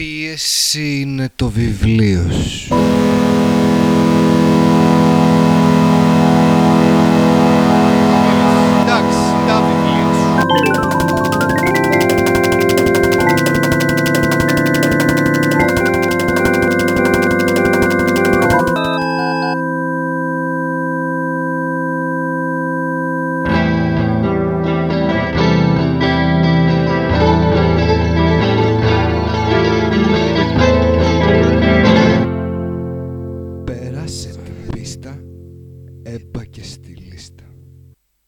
πίεση είναι το βιβλίο σου. Πέρασε την λίστα, έπα και στη λίστα.